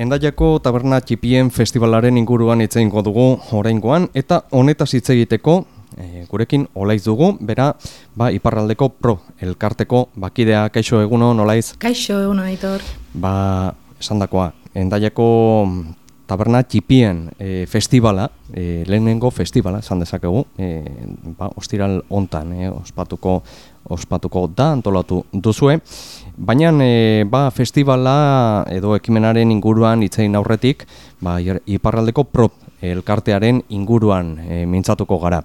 Endaiako taberna txipien festivalaren inguruan itzein dugu oraingoan eta honetaz hitz egiteko e, gurekin olaiz dugu, bera ba, iparraldeko pro elkarteko bakidea kaixo eguno nolaiz? Kaixo eguno editor. Ba, esan dakoa, endaiako taberna txipien e, festivala, e, lehenengo festivala, esan dezakegu, e, ba, ostiral ontan, e, ospatuko, ospatuko da, antolatu duzue, Baina e, ba, festivala edo ekimenaren inguruan itzein aurretik, ba, iparraldeko prop elkartearen inguruan e, mintzatuko gara.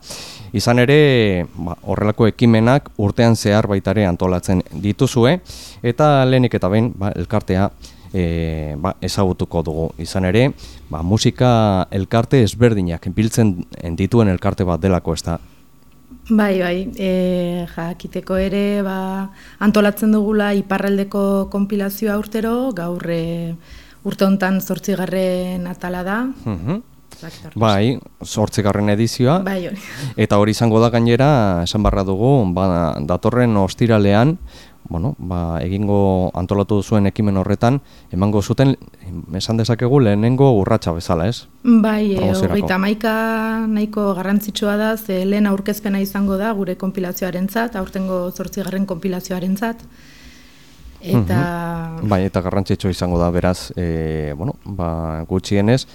Izan ere, ba, horrelako ekimenak urtean zehar baitare antolatzen dituzue, eta lehenik eta behin ba, elkartea e, ba, ezagutuko dugu. Izan ere, ba, musika elkarte ezberdinak, biltzen dituen elkarte bat delako ez da Bai, bai, e, jakiteko ere ba, antolatzen dugula iparraldeko konpilazioa urtero, gaur e, urte honetan zortzigarren atala da. Mhm. Bai, zortzigarren edizioa. Bai, hori. Eta hori izango da gainera, esan barra dugu, ba, datorren ostiralean, bueno, ba, egingo antolatu zuen ekimen horretan, emango zuten, esan dezakegu, lehenengo urratsa bezala, ez? Bai, e, hogeita maika nahiko garrantzitsua da, ze lehen aurkezpena izango da, gure kompilazioaren zat, aurtengo zortzigarren kompilazioaren zat. Eta... Mhm. Bai, eta garrantzitsua izango da, beraz, e, bueno, ba, gutxienez,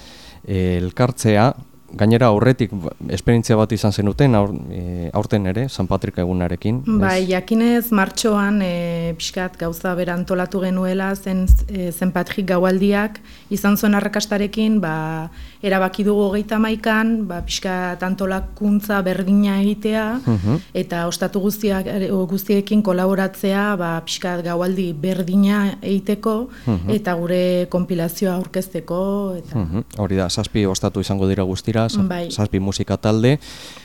e, elkartzea, gainera aurretik esperientzia bat izan zenuten aur, e, aurten ere San Patrik egunarekin. Bai, jakinez martxoan e, pixkat gauza bera antolatu genuela zen e, San Patrik gaualdiak izan zuen arrakastarekin, ba, erabaki dugu hogeita maikan, ba, pixkat antolakuntza berdina egitea mhm. eta ostatu guztiak, guztiekin kolaboratzea ba, pixkat gaualdi berdina egiteko mhm. eta gure konpilazioa aurkezteko. Eta... Mhm. Hori da, zazpi ostatu izango dira guztira bai. zazpi musika talde.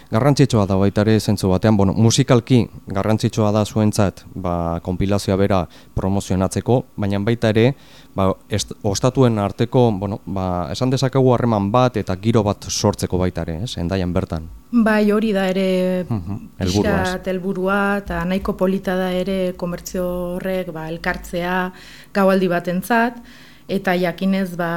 Garrantzitsua da baita ere zentzu batean, bueno, musikalki garrantzitsua da zuentzat ba, konpilazioa bera promozionatzeko, baina baita ere, ba, est, ostatuen arteko, bueno, ba, esan dezakegu harreman bat eta giro bat sortzeko baita ere, ez, endaian bertan. Bai, hori da ere pixat helburua eta nahiko polita da ere komertzio horrek ba, elkartzea gaualdi batentzat eta jakinez ba,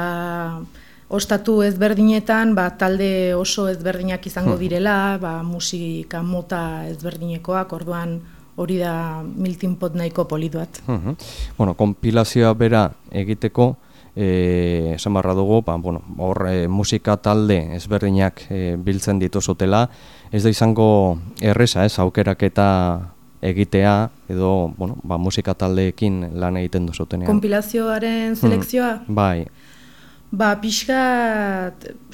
ostatu ezberdinetan, ba, talde oso ezberdinak izango hmm. direla, ba, musika mota ezberdinekoak, orduan hori da miltin pot nahiko polituat. Hmm. Bueno, kompilazioa bera egiteko, eh, esan barra dugu, ba, bueno, hor e, musika talde ezberdinak e, biltzen dituzutela, ez da izango erresa, ez, aukerak eta egitea edo bueno, ba, musika taldeekin lan egiten duzutenean. Kompilazioaren selekzioa? Hmm, bai. Ba, pixka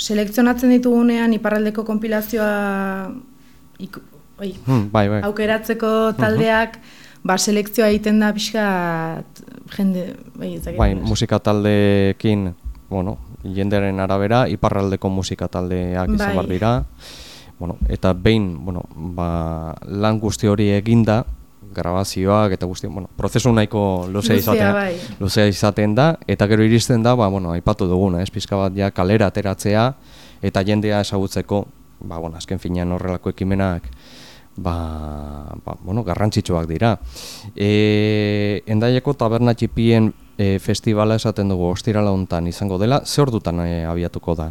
selekzionatzen ditugunean iparraldeko konpilazioa ik, oi, hmm, bai, bai. aukeratzeko mhm. taldeak, ba, selekzioa egiten da pixka jende... Bai, bai musika taldeekin, bueno, jendearen arabera, iparraldeko musika taldeak izan bai. dira. Bueno, eta behin, bueno, ba, lan guzti hori eginda, grabazioak eta guzti, bueno, prozesu nahiko luzea izaten, bai. luzea izaten da, eta gero iristen da, ba, bueno, aipatu duguna, ez pizka bat ja kalera ateratzea, eta jendea esagutzeko, ba, bueno, azken finean horrelako ekimenak, ba, ba, bueno, garrantzitsuak dira. E, endaieko taberna txipien e, festivala esaten dugu, ostirala hontan izango dela, ze ordutan e, abiatuko da?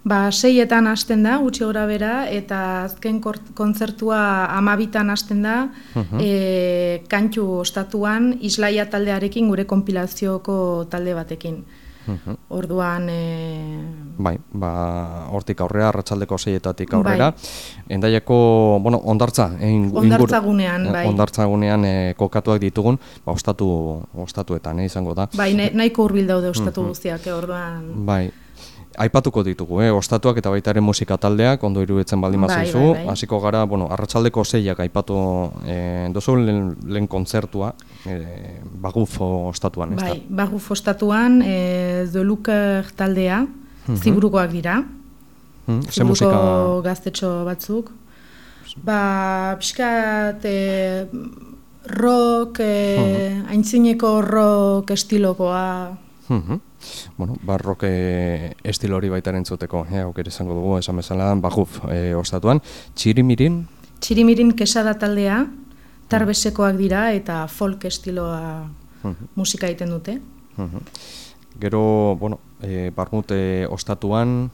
Ba, seietan hasten da, gutxi gora bera, eta azken kontzertua amabitan hasten da, uh e, kantxu ostatuan, islaia taldearekin gure konpilazioko talde batekin. Uh Orduan... E... Bai, ba, hortik aurrera, arratsaldeko seietatik aurrera. Bai. Endaiako, bueno, ondartza. Ein, ondartza gunean, bai. Ondartza gunean e, kokatuak ditugun, ba, ostatu, ostatuetan, eh, izango da. Bai, nahiko hurbil daude ostatu guztiak, eh, orduan... Bai, Aipatuko ditugu, eh? ostatuak eta baita ere musika taldeak, ondo iruditzen baldin bai, bai, bai. hasiko gara, bueno, arratsaldeko zeiak aipatu e, dozu lehen, lehen kontzertua, e, bagufo ostatuan, ez bai, da? bagufo ostatuan, e, doluker taldea, mm ziburukoak dira, mm -hmm. musika... gaztetxo batzuk, ba, pixkat, e, rock, e, mm aintzineko rock estilokoa, mm bueno, barroke estilo hori baita entzuteko, eh, aukera izango dugu, esan bezala, bajuf e, ostatuan. Txirimirin? Txirimirin kesada taldea, tarbesekoak dira eta folk estiloa musika egiten dute. Gero, bueno, e, barmute ostatuan,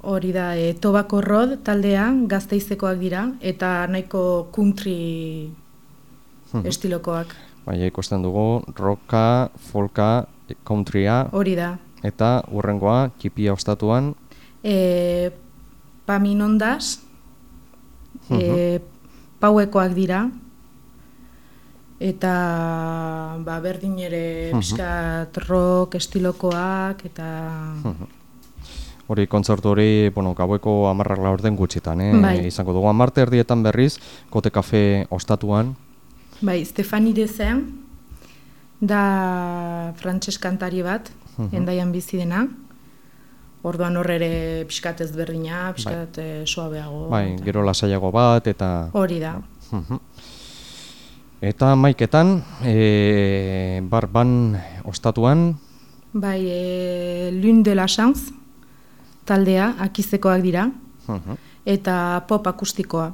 Hori da, e, Tobacco Road taldea gazteizekoak dira, eta nahiko country estilokoak. bai, ikusten dugu, roka, folka, countrya, Hori da. eta urrengoa, txipia ostatuan, E, Paminondas, e, pauekoak dira, eta ba, berdin ere pixkat rock estilokoak, eta hori kontzertu hori, bueno, gaueko amarrak laurden gutxitan, eh? Bai. izango dugu, amarte erdietan berriz, kote kafe ostatuan, bai, Stefani Dezen, da frantses kantari bat, endaian bizi dena, orduan hor ere pixkat ezberdina, pixkat bai. suabeago. bai, eta- gero lasaiago bat, eta... Hori da. Mhm. Eta maiketan, e, barban ostatuan, Bai, e, Lune de la Chance taldea, akizekoak dira, mhm, eta pop akustikoa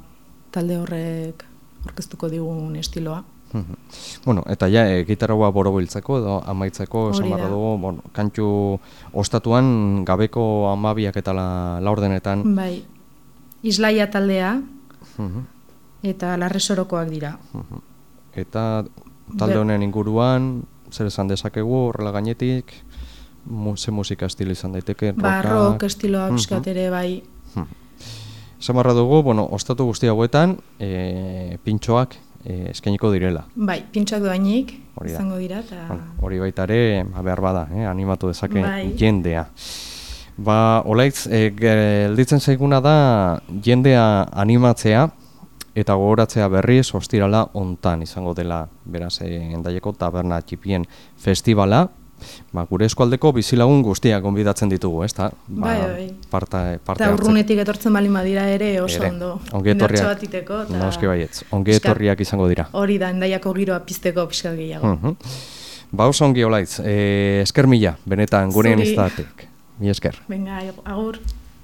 talde horrek orkestuko digun estiloa. Mhm. bueno, eta ja, e, gitarroa borobiltzeko edo amaitzeko, esan barra dugu, bueno, kantxu ostatuan gabeko amabiak eta la, laurdenetan, Bai, Islaia taldea mhm, eta Larresorokoak dira. eta talde honen inguruan, zer esan dezakegu, horrela gainetik, mu, ze musika estilo izan daiteke, Ba, rocka, rock estiloa pixkat ere bai, Esan barra dugu, bueno, ostatu guzti hauetan, e, pintxoak e, eskainiko direla. bai, pintxak doainik izango dira, Bueno, hori baita ere, ba, behar bada, eh, animatu dezake Bai. jendea. Ba, olaitz, e, gelditzen zaiguna da jendea animatzea eta gogoratzea berriz ostirala ontan izango dela, beraz, e, endaieko taberna txipien festivala, ba, gure eskualdeko bizilagun guztiak gonbidatzen ditugu, ezta? Ba, Bai, bai. Parte, parte eta urrunetik etortzen bali badira ere oso Ere, ondo. ongi etorriak. bat iteko, eta Noski baietz, ongi etorriak izango dira. Hori da, endaiako giroa pizteko pixkat gehiago. Mhm. Ba, oso ongi olaitz, e, esker mila, benetan gure Zuri. iztatek. Mi esker. Venga, agur.